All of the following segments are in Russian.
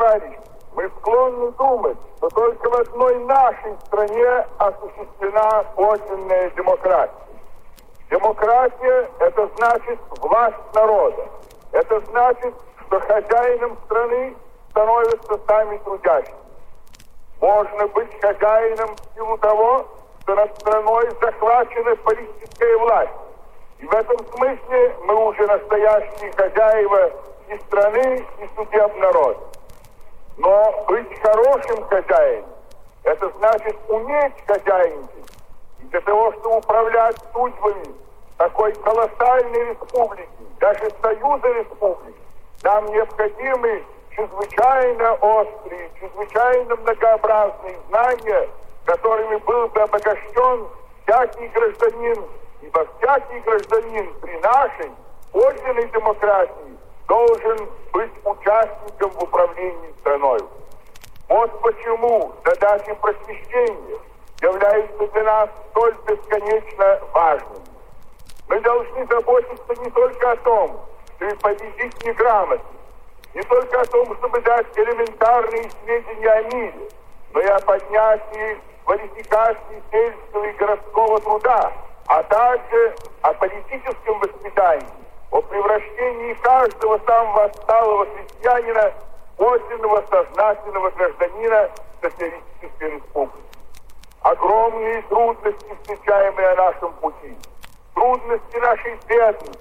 товарищи, мы склонны думать, что только в одной нашей стране осуществлена подлинная демократия. Демократия – это значит власть народа. Это значит, что хозяином страны становятся сами трудящие. Можно быть хозяином в силу того, что над страной захвачена политическая власть. И в этом смысле мы уже настоящие хозяева и страны, и судеб народ. Но быть хорошим хозяином, это значит уметь хозяйничать. И для того, чтобы управлять судьбами такой колоссальной республики, даже союза республик, нам необходимы чрезвычайно острые, чрезвычайно многообразные знания, которыми был бы обогащен всякий гражданин, ибо всякий гражданин при нашей подлинной демократии должен быть участником в управлении страной. Вот почему задачи просвещения являются для нас столь бесконечно важными. Мы должны заботиться не только о том, чтобы победить неграмотность, не только о том, чтобы дать элементарные сведения о мире, но и о поднятии квалификации сельского и городского труда, а также о политическом воспитании, о превращении каждого самого отсталого крестьянина подлинного сознательного гражданина социалистической республики. Огромные трудности, встречаемые на нашем пути, трудности нашей бедности,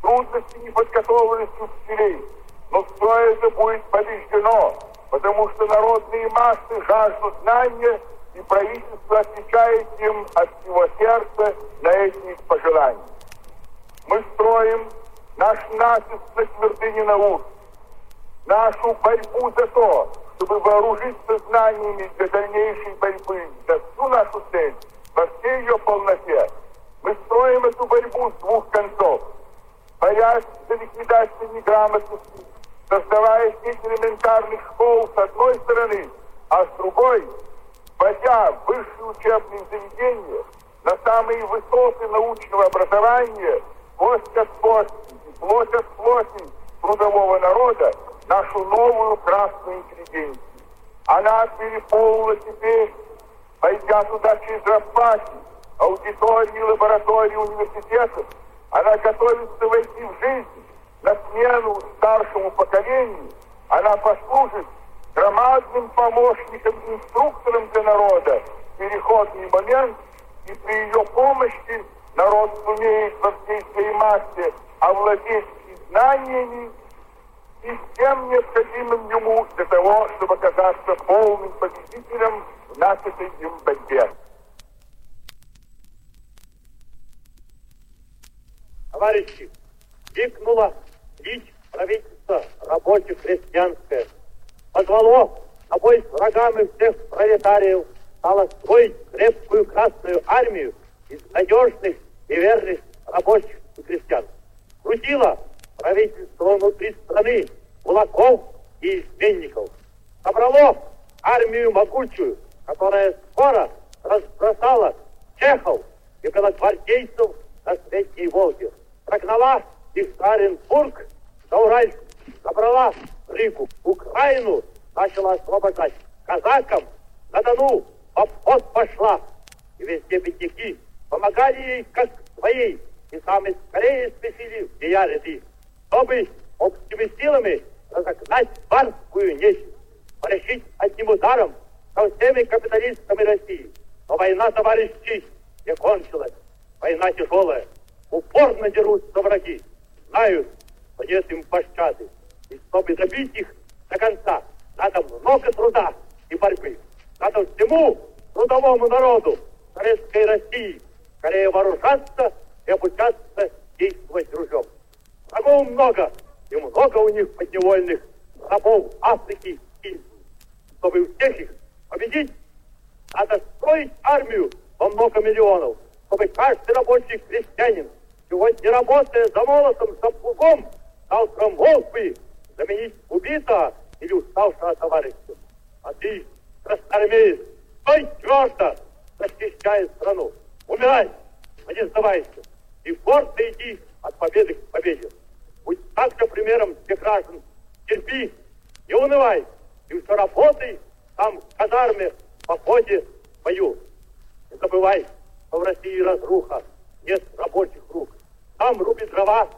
трудности неподготовленности учителей, но все это будет побеждено, потому что народные массы жаждут знания, и правительство отвечает им от всего сердца на эти пожелания. Мы строим наш натиск на твердыне наук, нашу борьбу за то, чтобы вооружиться знаниями для дальнейшей борьбы за всю нашу цель во всей ее полноте. Мы строим эту борьбу с двух концов. Боясь за ликвидацию неграмотности, создавая сеть элементарных школ с одной стороны, а с другой, вводя высшие учебные заведения на самые высоты научного образования, кость от кости и плоть трудового народа, нашу новую красную интеллигенцию. Она переполнила теперь, пойдя туда через распахи, аудитории, лаборатории университетов, она готовится войти в жизнь, на смену старшему поколению, она послужит громадным помощником, инструктором для народа переходный момент, и при ее помощи народ сумеет во всей своей массе овладеть и знаниями, и всем необходимым ему для того, чтобы оказаться полным победителем в начатой им борьбе. Товарищи, крикнула бить правительство рабочих крестьянское. Позвало на бой с врагами всех пролетариев, стало строить крепкую Красную Армию из надежных и верных рабочих и крестьян. Крутило правительство внутри страны кулаков и изменников. Собрало армию могучую, которая скоро разбросала чехов и белогвардейцев на Средней Волге. Прогнала их в Оренбург Зауральск забрала Ригу, Украину начала освобождать. Казакам на Дону обход пошла. И везде бедняки помогали ей как своей. И сами скорее спешили в ряды, чтобы общими силами разогнать барскую нечисть, порешить одним ударом со всеми капиталистами России. Но война, товарищи, не кончилась. Война тяжелая. Упорно дерутся враги. Знают, нет им пощады. И чтобы добить их до конца, надо много труда и борьбы. Надо всему трудовому народу Советской России скорее вооружаться и обучаться действовать ружьем. Врагов много, и много у них подневольных рабов Африки и. Чтобы всех их победить, надо строить армию во много миллионов, чтобы каждый рабочий крестьянин, сегодня работая за молотом, за плугом, мог бы заменить убитого или уставшего товарища. А ты, красноармеец, стой твердо, защищая страну. Умирай, а не сдавайся. И гордо иди от победы к победе. Будь также примером всех граждан. Терпи, не унывай, и все работай там в казарме, в походе, в бою. Не забывай, что в России разруха, нет рабочих рук. Там руби дрова,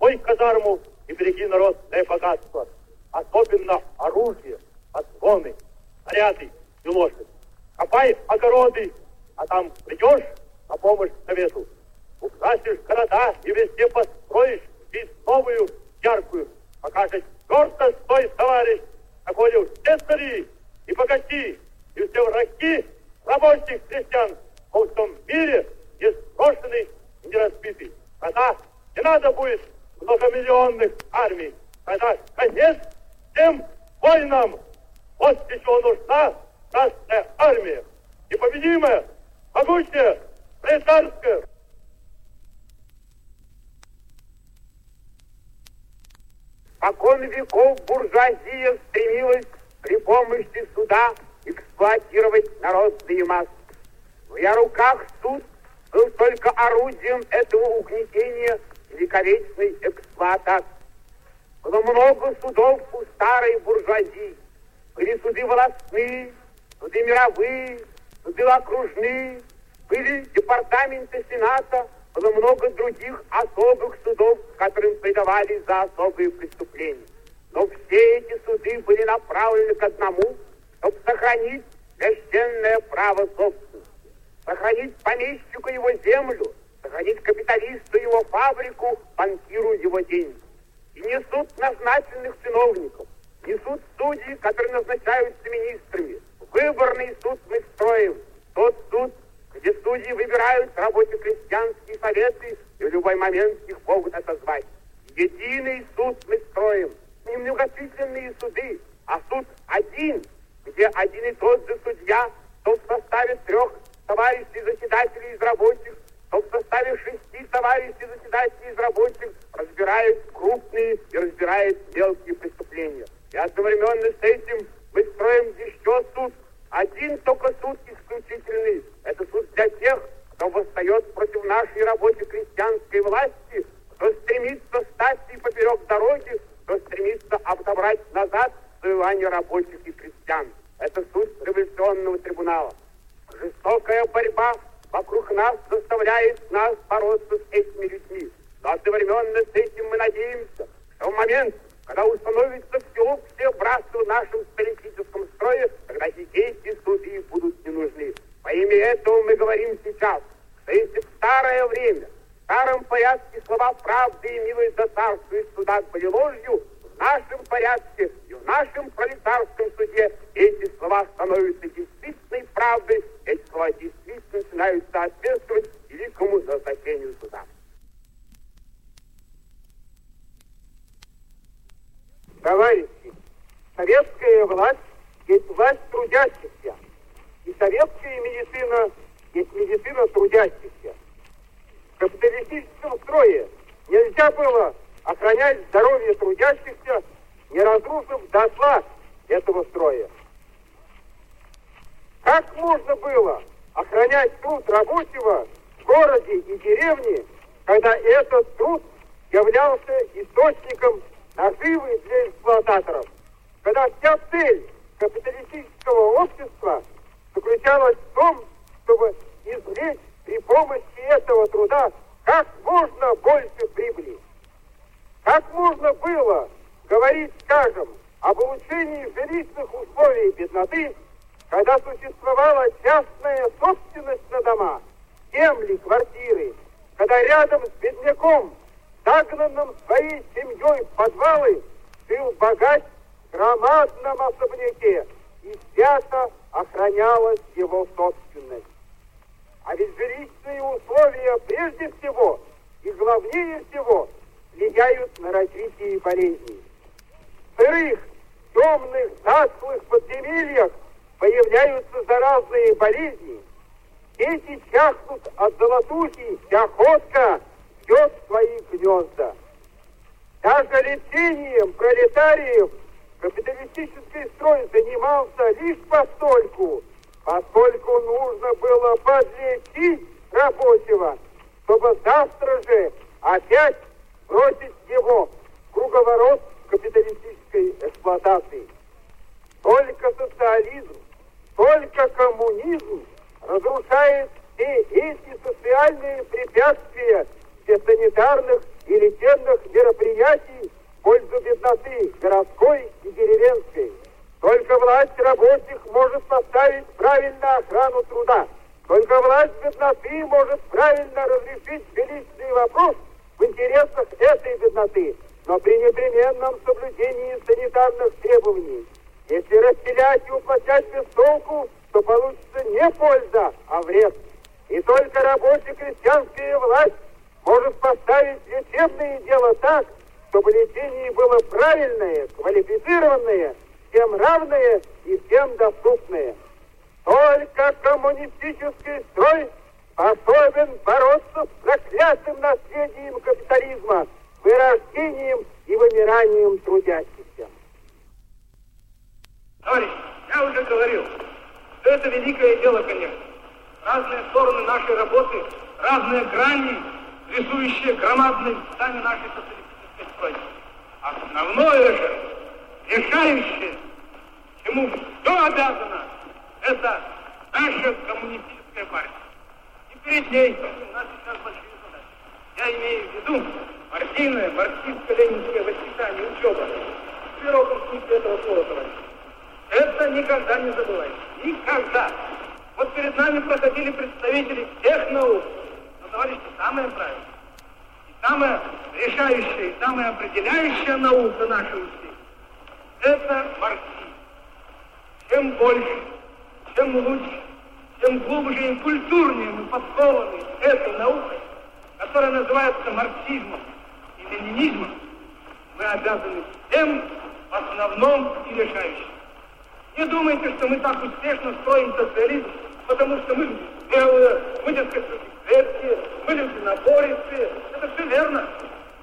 мой казарму и береги народное богатство. Особенно оружие, подгоны, снаряды и лошадь. Копай огороды, а там придешь на помощь совету. Украсишь города и везде построишь жизнь новую, яркую. Покажешь гордо стой, товарищ, уж все цари и богачи, и все враги рабочих крестьян во всем мире не сброшены и не разбиты. Тогда не надо будет многомиллионных армий. Тогда конец всем войнам. Вот для чего нужна Красная Армия. Непобедимая, могучая, пролетарская. Покон веков буржуазия стремилась при помощи суда эксплуатировать народные массы. В ее руках суд был только орудием этого угнетения великовечной эксплуатации. Было много судов у старой буржуазии. Были суды волосные, суды мировые, суды окружные, были департаменты Сената, было много других особых судов, которым придавали за особые преступления. Но все эти суды были направлены к одному, чтобы сохранить священное право собственности, сохранить помещику его землю, сохранить капиталисту его фабрику, банкиру его деньги. И не суд назначенных чиновников, не суд судей, которые назначаются министрами. Выборный суд мы строим. Тот суд, где судьи выбирают рабочие крестьянские советы и в любой момент их могут отозвать. Единый суд мы строим. Не многочисленные суды, а суд один, где один и тот же судья, то в составе трех товарищей заседателей из рабочих, то в составе шести товарищей заседателей из рабочих разбирает крупные и разбирает мелкие преступления. И одновременно с этим мы строим еще суд, один только суд исключительный. Это суд для тех, кто восстает против нашей рабочей крестьянской власти, кто стремится стать и поперек дороги, кто стремится отобрать назад завоевание рабочих и крестьян. Это суд революционного трибунала. Жестокая борьба вокруг нас заставляет нас бороться с этими людьми. Но одновременно с этим мы надеемся, что в момент, когда установится всеобщее братство в нашем политическом строе, тогда и суды будут не нужны. Во имя этого мы говорим сейчас, что если в старое время, в старом порядке слова правды и милость за царство и суда были ложью, в нашем порядке и в нашем пролетарском суде эти слова становятся действительной правдой, эти слова действительно начинают соответствовать великому назначению суда. Товарищи, советская власть есть власть трудящихся, и советская медицина есть медицина трудящихся. В капиталистическом строе нельзя было охранять здоровье трудящихся, не разрушив дотла этого строя. Как можно было охранять труд рабочего в городе и деревне, когда этот труд являлся источником наживы для эксплуататоров, когда вся цель капиталистического общества заключалась в том, чтобы извлечь при помощи этого труда как можно больше прибыли. Как можно было говорить, скажем, об улучшении жилищных условий бедноты, когда существовала частная собственность на дома, земли, квартиры, когда рядом с бедняком, загнанным своей семьей в подвалы, жил богач в громадном особняке, и свято охранялась его собственность. А ведь жилищные условия прежде всего и главнее всего влияют на развитие болезней. В сырых, темных, затхлых подземельях появляются заразные болезни. Дети чахнут от золотухи, и охотка бьет свои гнезда. Даже лечением пролетариев капиталистический строй занимался лишь постольку, поскольку нужно было подлечить рабочего, чтобы завтра же опять бросить его в круговорот капиталистической эксплуатации. только социализм, только коммунизм разрушает все эти социальные препятствия для санитарных и лечебных мероприятий в пользу бедноты городской и деревенской. Только власть рабочих может поставить правильно охрану труда. Только власть бедноты может правильно разрешить жилищный вопрос в интересах этой бедноты, но при непременном соблюдении санитарных требований. Если расселять и уплощать без толку, то получится не польза, а вред. И только рабочая крестьянская власть может поставить лечебное дело так, чтобы лечение было правильное, квалифицированное, всем равное и всем доступное. Только коммунистический строй способен бороться с проклятым наследием капитализма, вырождением и вымиранием трудящихся. Товарищ, я уже говорил, что это великое дело, конечно. Разные стороны нашей работы, разные грани, рисующие громадные здания нашей социалистической стройки. Основное же, решающее, чему все обязано, это наша коммунистическая партия. И перед ней у нас сейчас большие задачи. Я имею в виду партийное, марксистско-ленинское воспитание, учеба. В широком смысле этого слова, товарищ. Это никогда не забывайте. Никогда. Вот перед нами проходили представители всех наук. Но, товарищи, самое правильное, и самая решающая, и самая определяющая наука нашей успеха – это марксизм. Чем больше, чем лучше, чем глубже и культурнее мы подкованы этой наукой, которая называется марксизмом и ленинизмом, мы обязаны всем в основном и решающим. Не думайте, что мы так успешно строим социализм, потому что мы белые, мы, дескать, крепкие, мы люди набористые. Это все верно.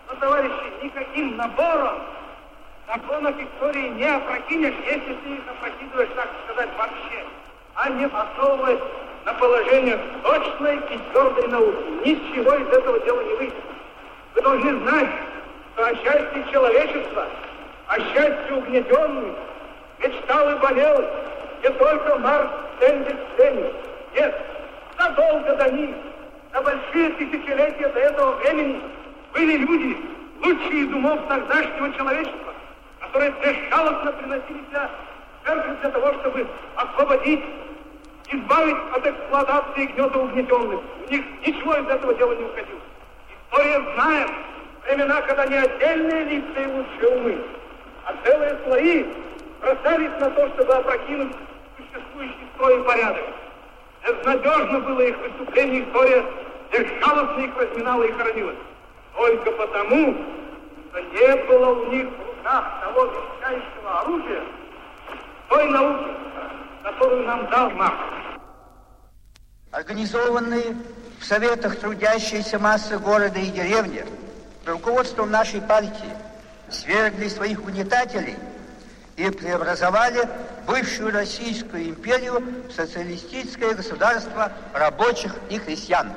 Но, товарищи, никаким набором законов истории не опрокинешь, если ты их опрокидываешь, так сказать, вообще, а не основываясь на положениях точной и твердой науки. Ничего из этого дела не выйдет. Вы должны знать, что о счастье человечества, о счастье угнетенных, мечтал и болел не только Марк Энгельс Ленин. Нет, задолго до них, на большие тысячелетия до этого времени были люди, лучшие из умов тогдашнего человечества, которые безжалостно приносили себя жертвы для того, чтобы освободить, избавить от эксплуатации гнета угнетенных. У них ничего из этого дела не уходило. История знает времена, когда не отдельные лица и лучшие умы, а целые слои бросались на то, чтобы опрокинуть существующий строй и порядок. Безнадежно было их выступление, история безжалостно их разминала и хоронила. Только потому, что не было у них в руках того величайшего оружия, той науки, которую нам дал Маркс. Организованные в советах трудящиеся массы города и деревни руководством нашей партии свергли своих угнетателей – и преобразовали бывшую Российскую империю в социалистическое государство рабочих и крестьян.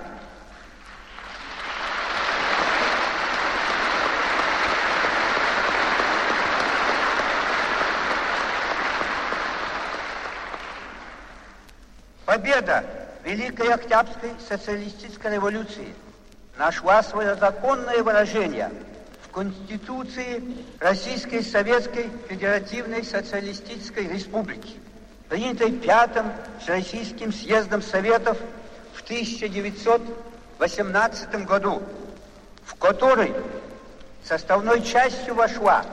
Победа Великой Октябрьской социалистической революции. Нашла свое законное выражение – Конституции Российской Советской Федеративной Социалистической Республики, принятой Пятым Всероссийским съездом Советов в 1918 году, в которой составной частью вошла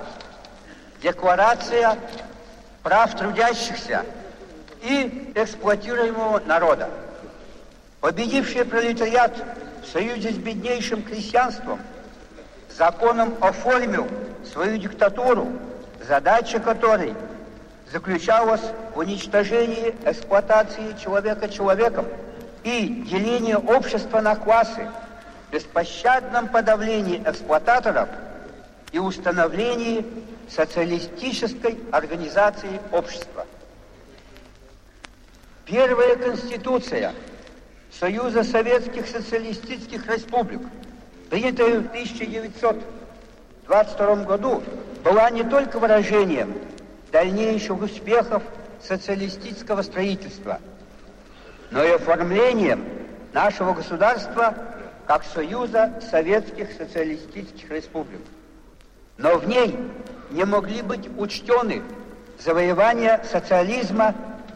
Декларация прав трудящихся и эксплуатируемого народа. Победивший пролетариат в союзе с беднейшим крестьянством – законом оформил свою диктатуру, задача которой заключалась в уничтожении эксплуатации человека человеком и делении общества на классы, беспощадном подавлении эксплуататоров и установлении социалистической организации общества. Первая конституция Союза Советских Социалистических Республик – принятая в 1922 году, была не только выражением дальнейших успехов социалистического строительства, но и оформлением нашего государства как Союза Советских Социалистических Республик. Но в ней не могли быть учтены завоевания социализма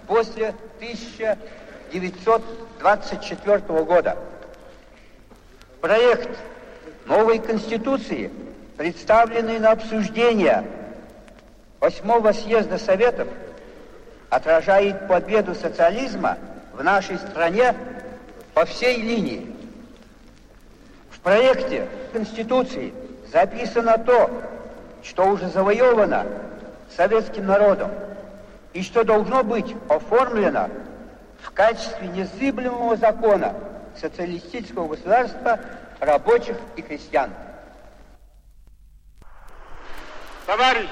после 1924 года. Проект новой Конституции, представленный на обсуждение 8 съезда Советов, отражает победу социализма в нашей стране по всей линии. В проекте Конституции записано то, что уже завоевано советским народом и что должно быть оформлено в качестве незыблемого закона социалистического государства рабочих и крестьян. Товарищи,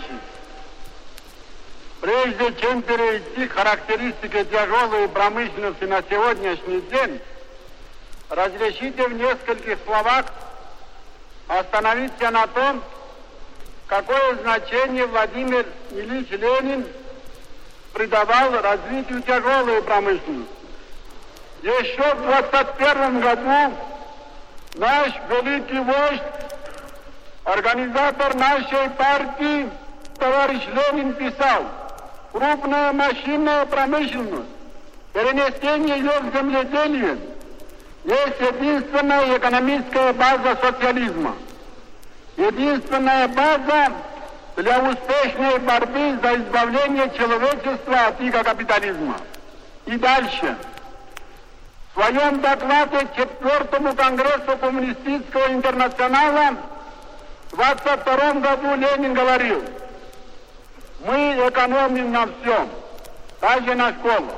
прежде чем перейти к характеристике тяжелой промышленности на сегодняшний день, разрешите в нескольких словах остановиться на том, какое значение Владимир Ильич Ленин придавал развитию тяжелой промышленности. Еще в 21 году наш великий вождь, организатор нашей партии, товарищ Ленин писал, крупная машинная промышленность, перенесение ее в земледелие есть единственная экономическая база социализма. Единственная база для успешной борьбы за избавление человечества от иго капитализма. И дальше. В своем докладе Четвертому Конгрессу Коммунистического интернационала в 22 году Ленин говорил, мы экономим на всем, даже на школах.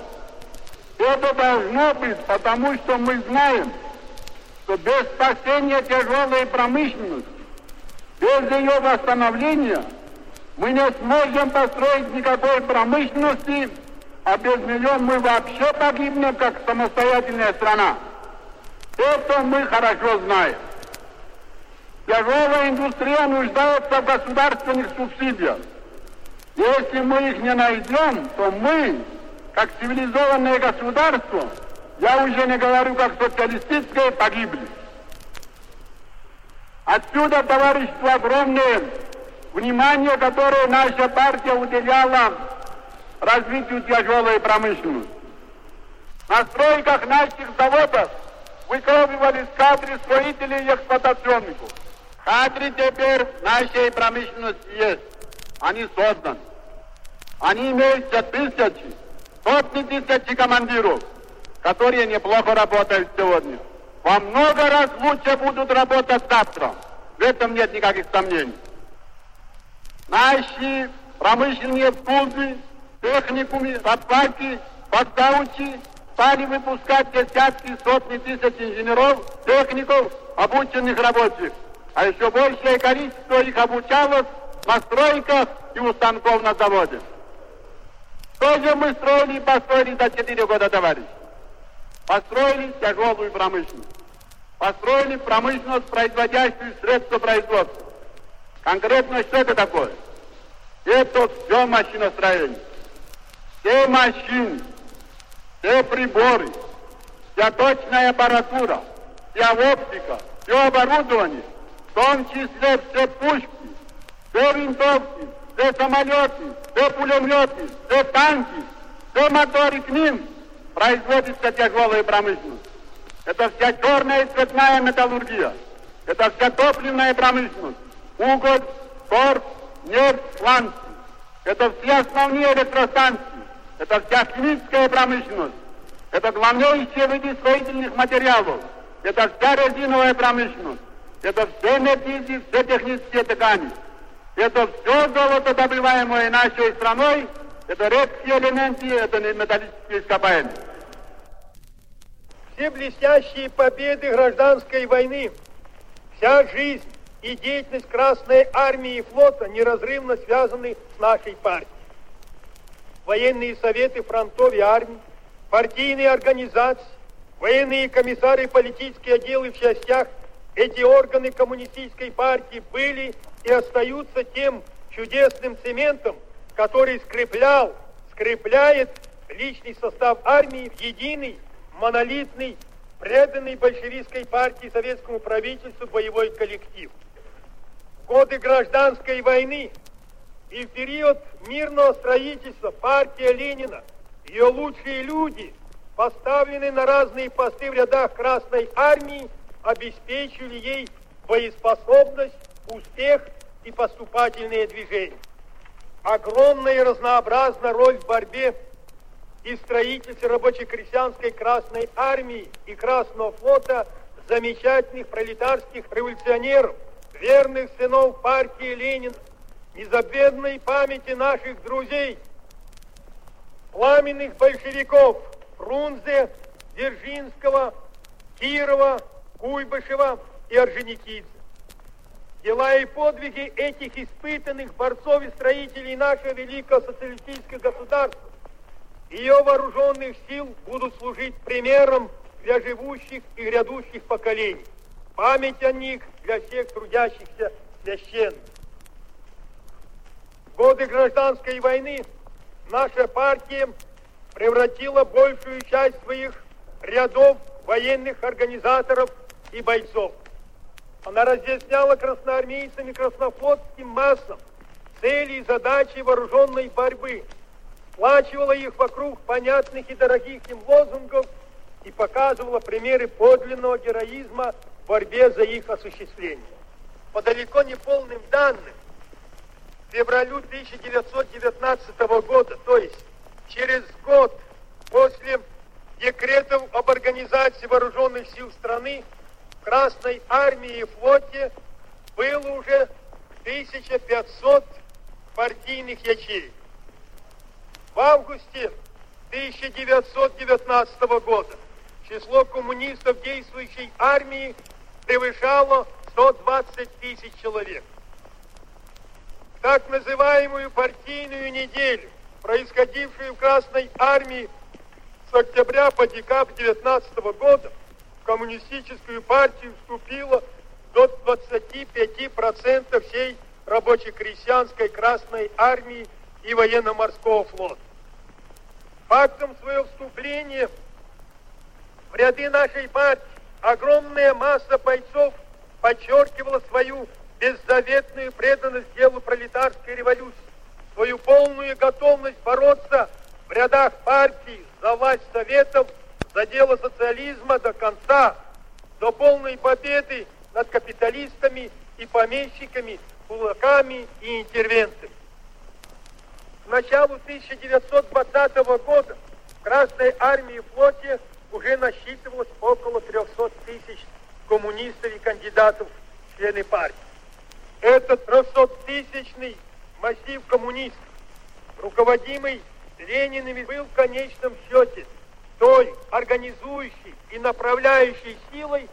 Это должно быть, потому что мы знаем, что без спасения тяжелой промышленности, без ее восстановления, мы не сможем построить никакой промышленности, а без нее мы вообще погибнем, как самостоятельная страна. Это мы хорошо знаем. Тяжелая индустрия нуждается в государственных субсидиях. Если мы их не найдем, то мы, как цивилизованное государство, я уже не говорю как социалистическое, погибли. Отсюда, товарищество, огромное внимание, которое наша партия уделяла развитию тяжелой промышленности. На стройках наших заводов выкладывались кадры строителей и эксплуатационников. Кадры теперь нашей промышленности есть. Они созданы. Они имеются тысячи, сотни тысяч командиров, которые неплохо работают сегодня. Во много раз лучше будут работать завтра. В этом нет никаких сомнений. Наши промышленные вузы, техникумы, подпаки, поставки стали выпускать десятки, сотни тысяч инженеров, техников, обученных рабочих. А еще большее количество их обучалось на стройках и у станков на заводе. Что же мы строили и построили за 4 года, товарищи? Построили тяжелую промышленность. Построили промышленность, производящую средства производства. Конкретно что это такое? Это все машиностроение. Все машины, все приборы, вся точная аппаратура, вся оптика, все оборудование, в том числе все пушки, все винтовки, все самолеты, все пулеметы, все танки, все моторы к ним, производится тяжелая промышленность. Это вся черная и цветная металлургия. Это вся топливная промышленность. Уголь, торф, нефть, сланцы. Это все основные электростанции. Это вся химическая промышленность. Это главнейшие виды строительных материалов. Это вся резиновая промышленность. Это все метизи, все технические ткани. Это все золото, добываемое нашей страной, это редкие элементы, это не металлические ископаемые. Все блестящие победы гражданской войны, вся жизнь и деятельность Красной Армии и флота неразрывно связаны с нашей партией. Военные советы фронтов и армий, партийные организации, военные комиссары и политические отделы в частях, эти органы коммунистической партии были и остаются тем чудесным цементом, который скреплял, скрепляет личный состав армии в единый, монолитный, преданный большевистской партии советскому правительству боевой коллектив. Годы гражданской войны и в период мирного строительства партия Ленина, ее лучшие люди, поставленные на разные посты в рядах Красной Армии, обеспечили ей боеспособность, успех и поступательные движения. Огромная и разнообразная роль в борьбе и строительстве рабоче-крестьянской Красной Армии и Красного флота замечательных пролетарских революционеров, верных сынов партии Ленина, незабвенной памяти наших друзей, пламенных большевиков Фрунзе, Дзержинского, Кирова, Куйбышева и Орджоникидзе. Дела и подвиги этих испытанных борцов и строителей нашего великого социалистического государства, ее вооруженных сил будут служить примером для живущих и грядущих поколений. Память о них для всех трудящихся священна. В годы гражданской войны наша партия превратила большую часть своих рядов военных организаторов и бойцов. Она разъясняла красноармейцам и краснофлотским массам цели и задачи вооруженной борьбы, сплачивала их вокруг понятных и дорогих им лозунгов и показывала примеры подлинного героизма в борьбе за их осуществление. По далеко не полным данным, февралю 1919 года, то есть через год после декретов об организации вооруженных сил страны, в Красной армии и флоте было уже 1500 партийных ячеек. В августе 1919 года число коммунистов действующей армии превышало 120 тысяч человек так называемую партийную неделю, происходившую в Красной Армии с октября по декабрь 19 года, в коммунистическую партию вступило до 25% всей рабоче-крестьянской Красной Армии и военно-морского флота. Фактом своего вступления в ряды нашей партии огромная масса бойцов подчеркивала свою беззаветную преданность делу пролетарской революции, свою полную готовность бороться в рядах партии за власть Советов, за дело социализма до конца, до полной победы над капиталистами и помещиками, кулаками и интервентами. К началу 1920 года в Красной армии и флоте уже насчитывалось около 300 тысяч коммунистов и кандидатов в члены партии. Этот 300-тысячный массив коммунистов, руководимый Лениным, был в конечном счете той организующей и направляющей силой,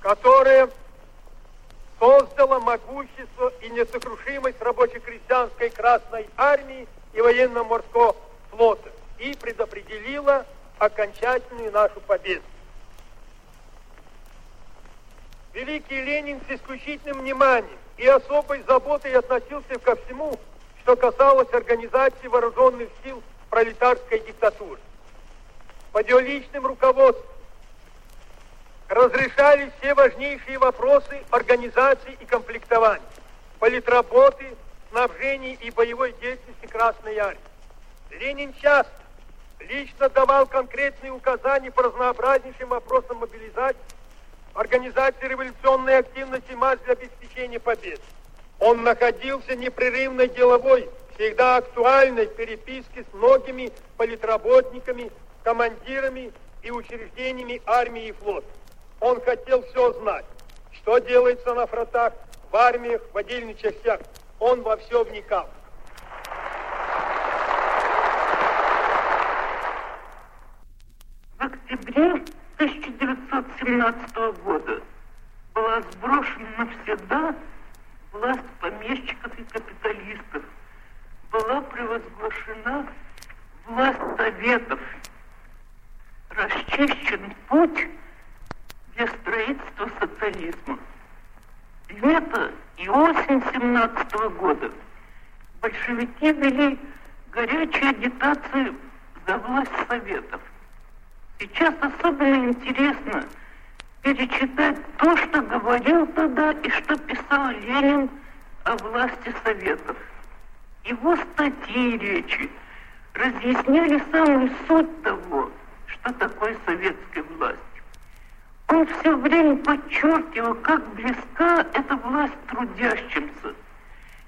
которая создала могущество и несокрушимость рабоче-крестьянской Красной Армии и военно-морского флота и предопределила окончательную нашу победу. Великий Ленин с исключительным вниманием и особой заботой относился ко всему, что касалось организации вооруженных сил пролетарской диктатуры. Под его личным руководством разрешались все важнейшие вопросы организации и комплектования, политработы, снабжения и боевой деятельности Красной Армии. Ленин часто лично давал конкретные указания по разнообразнейшим вопросам мобилизации организации революционной активности масс для обеспечения победы. Он находился непрерывной деловой, всегда актуальной переписке с многими политработниками, командирами и учреждениями армии и флота. Он хотел все знать, что делается на фронтах, в армиях, в отдельных частях. Он во все вникал. Октябре 1917 года была сброшена навсегда власть помещиков и капиталистов. Была превозглашена власть советов. Расчищен путь для строительства социализма. Лето и осень 17 года большевики вели горячей агитации за власть Советов. Сейчас особенно интересно перечитать то, что говорил тогда и что писал Ленин о власти Советов. Его статьи и речи разъясняли самую суть того, что такое советская власть. Он все время подчеркивал, как близка эта власть трудящимся,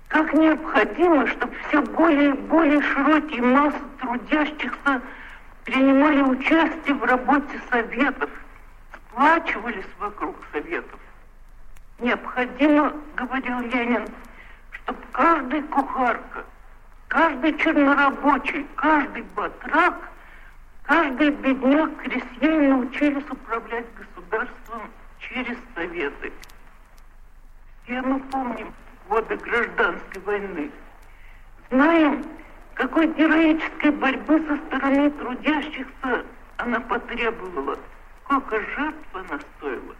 как необходимо, чтобы все более и более широкие массы трудящихся принимали участие в работе советов, сплачивались вокруг советов. Необходимо, говорил Ленин, чтобы каждый кухарка, каждый чернорабочий, каждый батрак, каждый бедняк, крестьянин научились управлять государством через советы. Все мы помним годы гражданской войны. Знаем, какой героической борьбы со стороны трудящихся она потребовала, сколько жертв она стоила.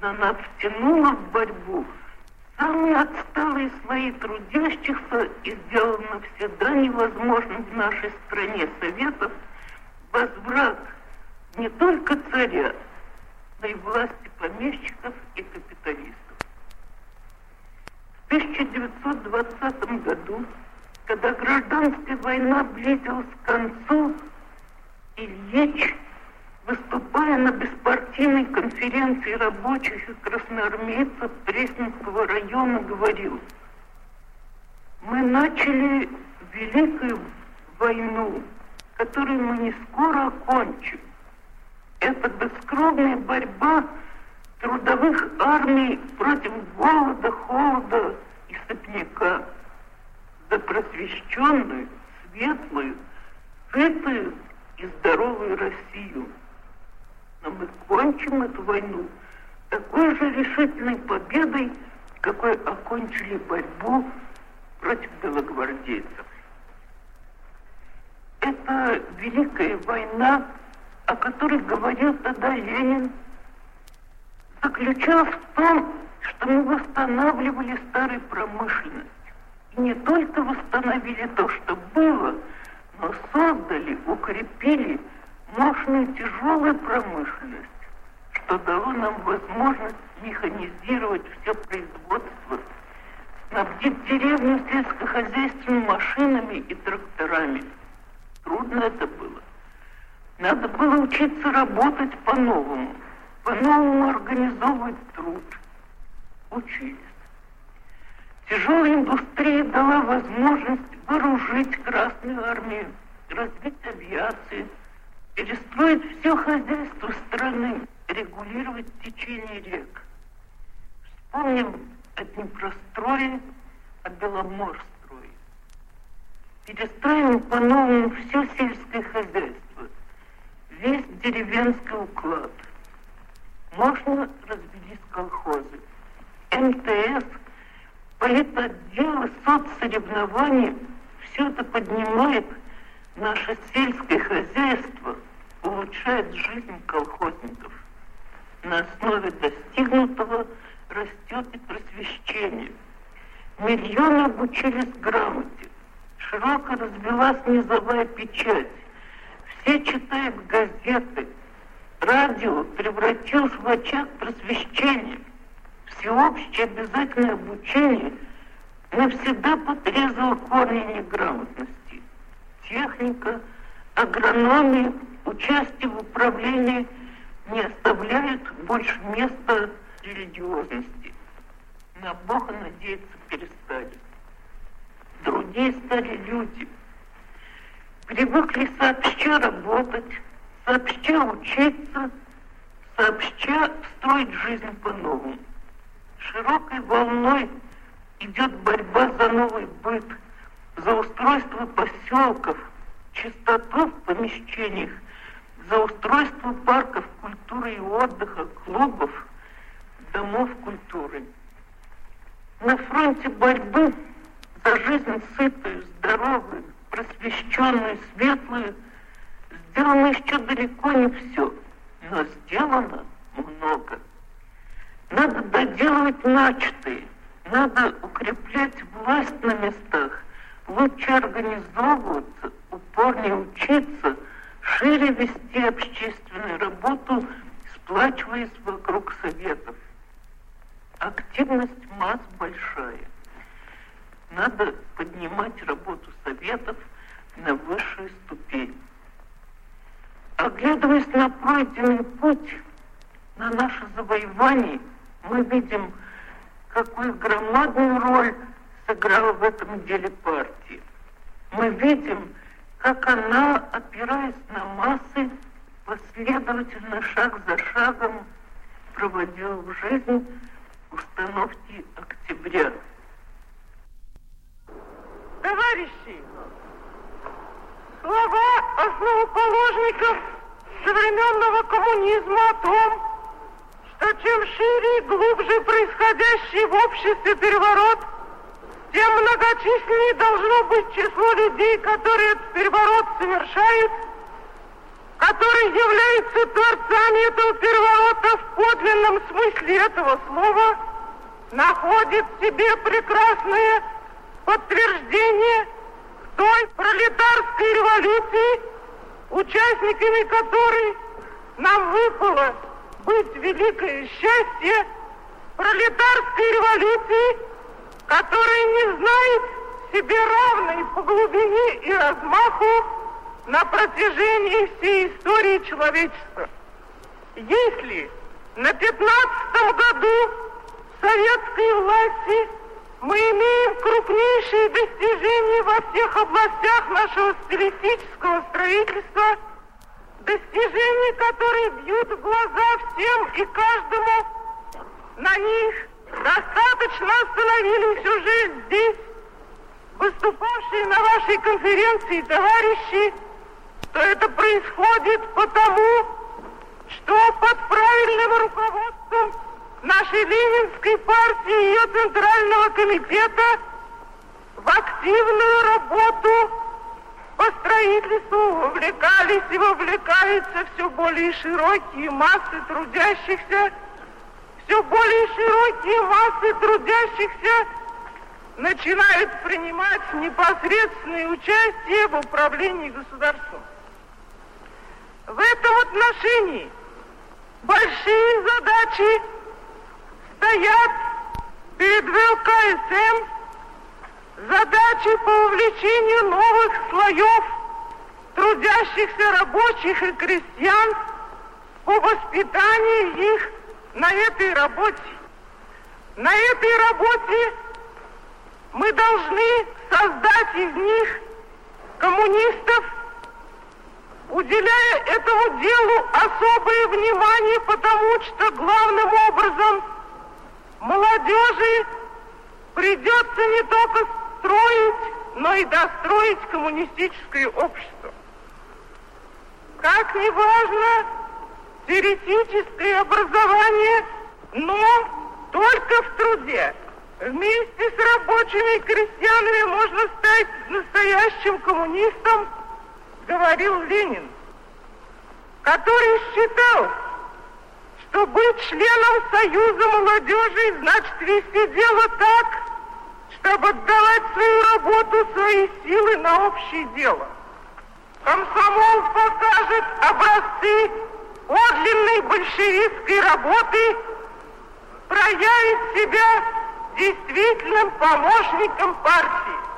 Но она втянула в борьбу самые отсталые слои трудящихся и сделала навсегда невозможным в нашей стране Советов возврат не только царя, но и власти помещиков и капиталистов. В 1920 году когда гражданская война близилась к концу, Ильич, выступая на беспартийной конференции рабочих и красноармейцев Пресненского района, говорил, мы начали великую войну, которую мы не скоро окончим. Это бескровная борьба трудовых армий против голода, холода и сопняка за просвещенную, светлую, сытую и здоровую Россию. Но мы кончим эту войну такой же решительной победой, какой окончили борьбу против белогвардейцев. Это великая война, о которой говорил тогда Ленин, заключалась в том, что мы восстанавливали старую промышленность не только восстановили то, что было, но создали, укрепили мощную тяжелую промышленность, что дало нам возможность механизировать все производство, снабдить деревню сельскохозяйственными машинами и тракторами. Трудно это было. Надо было учиться работать по-новому, по-новому организовывать труд. Учились. Тяжелая индустрия дала возможность вооружить Красную Армию, развить авиацию, перестроить все хозяйство страны, регулировать течение рек. Вспомним о Днепрострое, о Беломорстрое. Перестроим по-новому все сельское хозяйство, весь деревенский уклад. Можно развелись колхозы. МТС – Политотдел соцсоревнований все это поднимает наше сельское хозяйство, улучшает жизнь колхозников. На основе достигнутого растет и просвещение. Миллионы обучились грамоте. Широко развелась низовая печать. Все читают газеты. Радио превратилось в очаг просвещения всеобщее обязательное обучение навсегда подрезало корни неграмотности. Техника, агрономия, участие в управлении не оставляют больше места религиозности. На Бога надеяться перестали. Другие стали люди. Привыкли сообща работать, сообща учиться, сообща строить жизнь по-новому широкой волной идет борьба за новый быт, за устройство поселков, чистоту в помещениях, за устройство парков культуры и отдыха, клубов, домов культуры. На фронте борьбы за жизнь сытую, здоровую, просвещенную, светлую сделано еще далеко не все, но сделано много. Надо доделывать начатые, надо укреплять власть на местах, лучше организовываться, упорнее учиться, шире вести общественную работу, сплачиваясь вокруг советов. Активность масс большая. Надо поднимать работу советов на высшую ступень. Оглядываясь на пройденный путь, на наше завоевание, мы видим, какую громадную роль сыграла в этом деле партия. Мы видим, как она, опираясь на массы, последовательно, шаг за шагом, проводила в жизнь установки октября. Товарищи, слова основоположников современного коммунизма о том, чем шире и глубже происходящий в обществе переворот, тем многочисленнее должно быть число людей, которые этот переворот совершают, которые являются творцами этого переворота в подлинном смысле этого слова, находит в себе прекрасное подтверждение той пролетарской революции, участниками которой нам выпало быть великое счастье пролетарской революции, которая не знает себе равной по глубине и размаху на протяжении всей истории человечества. Если на пятнадцатом году советской власти мы имеем крупнейшие достижения во всех областях нашего социалистического строительства, достижения, которые бьют в глаза всем и каждому. На них достаточно остановили всю жизнь здесь, выступавшие на вашей конференции товарищи, то это происходит потому, что под правильным руководством нашей Ленинской партии и ее Центрального комитета в активную работу по строительству вовлекались и вовлекаются все более широкие массы трудящихся, все более широкие массы трудящихся начинают принимать непосредственное участие в управлении государством. В этом отношении большие задачи стоят перед ВЛКСМ задачи по увлечению новых слоев трудящихся рабочих и крестьян по воспитанию их на этой работе. На этой работе мы должны создать из них коммунистов, уделяя этому делу особое внимание, потому что главным образом молодежи придется не только строить, но и достроить коммунистическое общество. Как ни важно теоретическое образование, но только в труде. Вместе с рабочими и крестьянами можно стать настоящим коммунистом, говорил Ленин, который считал, что быть членом Союза молодежи значит вести дело так, чтобы отдавать свою работу, свои силы на общее дело. Комсомол покажет образцы подлинной большевистской работы, проявит себя действительным помощником партии.